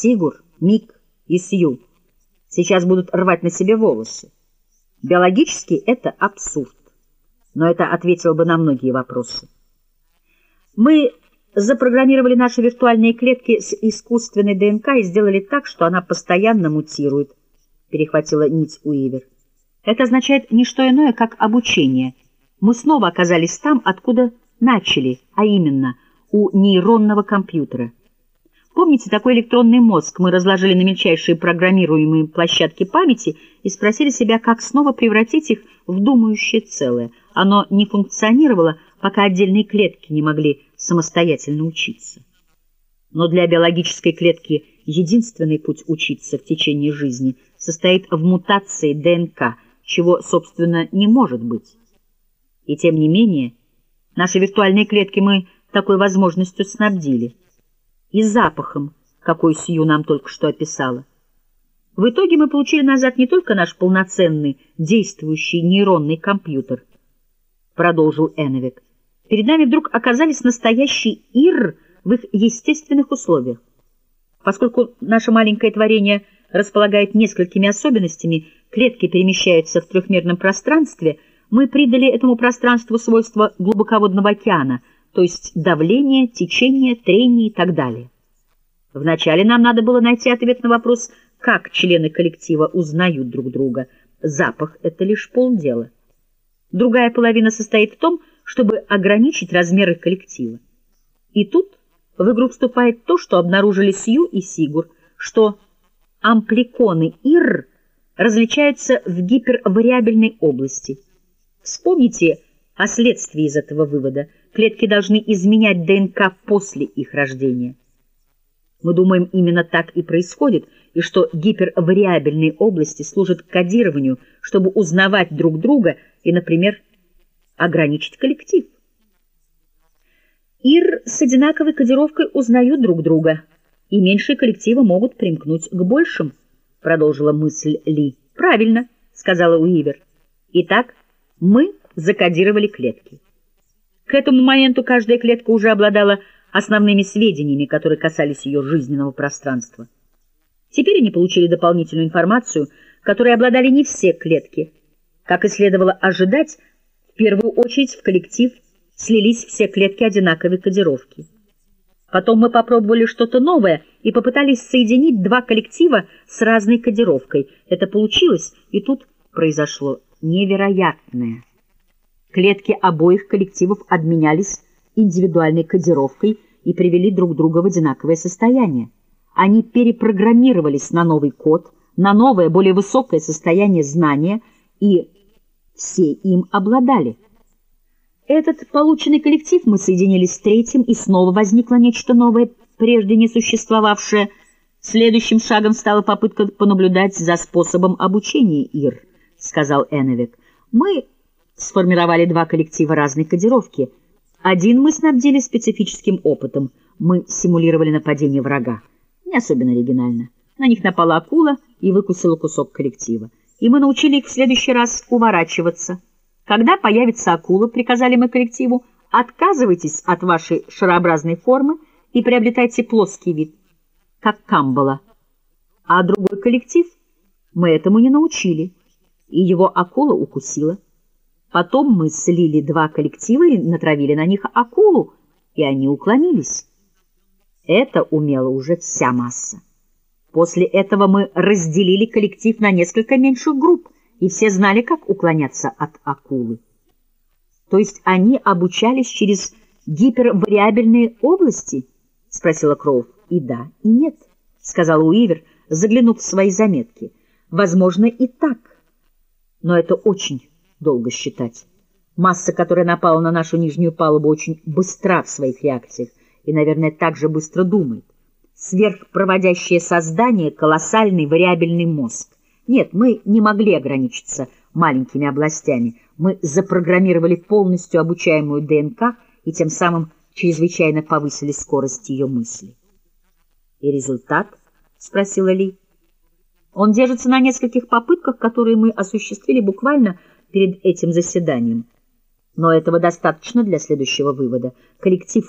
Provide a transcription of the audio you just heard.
Сигур, Мик и Сью сейчас будут рвать на себе волосы. Биологически это абсурд, но это ответило бы на многие вопросы. Мы запрограммировали наши виртуальные клетки с искусственной ДНК и сделали так, что она постоянно мутирует, перехватила нить Уивер. Это означает не что иное, как обучение. Мы снова оказались там, откуда начали, а именно у нейронного компьютера. Помните такой электронный мозг мы разложили на мельчайшие программируемые площадки памяти и спросили себя, как снова превратить их в думающее целое. Оно не функционировало, пока отдельные клетки не могли самостоятельно учиться. Но для биологической клетки единственный путь учиться в течение жизни состоит в мутации ДНК, чего, собственно, не может быть. И тем не менее, наши виртуальные клетки мы такой возможностью снабдили. И запахом, какой Сью нам только что описала. В итоге мы получили назад не только наш полноценный, действующий нейронный компьютер, продолжил Эновик. Перед нами вдруг оказались настоящие ИР в их естественных условиях. Поскольку наше маленькое творение располагает несколькими особенностями, клетки перемещаются в трехмерном пространстве, мы придали этому пространству свойства глубоководного океана, то есть давление, течение, трение и так далее. Вначале нам надо было найти ответ на вопрос, как члены коллектива узнают друг друга. Запах — это лишь полдела. Другая половина состоит в том, чтобы ограничить размеры коллектива. И тут в игру вступает то, что обнаружили Сью и Сигур, что ампликоны ИР различаются в гипервариабельной области. Вспомните о следствии из этого вывода. Клетки должны изменять ДНК после их рождения. Мы думаем, именно так и происходит, и что гипервариабельные области служат кодированию, чтобы узнавать друг друга и, например, ограничить коллектив. Ир с одинаковой кодировкой узнают друг друга, и меньшие коллективы могут примкнуть к большим, продолжила мысль Ли. Правильно, сказала Уивер. Итак, мы закодировали клетки. К этому моменту каждая клетка уже обладала основными сведениями, которые касались ее жизненного пространства. Теперь они получили дополнительную информацию, которой обладали не все клетки. Как и следовало ожидать, в первую очередь в коллектив слились все клетки одинаковой кодировки. Потом мы попробовали что-то новое и попытались соединить два коллектива с разной кодировкой. Это получилось, и тут произошло невероятное. Клетки обоих коллективов обменялись индивидуальной кодировкой и привели друг друга в одинаковое состояние. Они перепрограммировались на новый код, на новое, более высокое состояние знания, и все им обладали. Этот полученный коллектив мы соединили с третьим, и снова возникло нечто новое, прежде не существовавшее. Следующим шагом стала попытка понаблюдать за способом обучения ИР, сказал Эновик. Мы сформировали два коллектива разной кодировки — один мы снабдили специфическим опытом. Мы симулировали нападение врага. Не особенно оригинально. На них напала акула и выкусила кусок коллектива. И мы научили их в следующий раз уворачиваться. Когда появится акула, приказали мы коллективу, отказывайтесь от вашей шарообразной формы и приобретайте плоский вид, как камбала. А другой коллектив мы этому не научили, и его акула укусила. Потом мы слили два коллектива и натравили на них акулу, и они уклонились. Это умела уже вся масса. После этого мы разделили коллектив на несколько меньших групп, и все знали, как уклоняться от акулы. То есть они обучались через гипервариабельные области? — спросила Кроув. — И да, и нет, — сказал Уивер, заглянув в свои заметки. — Возможно, и так. Но это очень долго считать. Масса, которая напала на нашу нижнюю палубу, очень быстра в своих реакциях и, наверное, так же быстро думает. Сверхпроводящее создание — колоссальный вариабельный мозг. Нет, мы не могли ограничиться маленькими областями. Мы запрограммировали полностью обучаемую ДНК и тем самым чрезвычайно повысили скорость ее мысли. «И результат?» — спросила Ли. «Он держится на нескольких попытках, которые мы осуществили буквально перед этим заседанием. Но этого достаточно для следующего вывода. Коллектив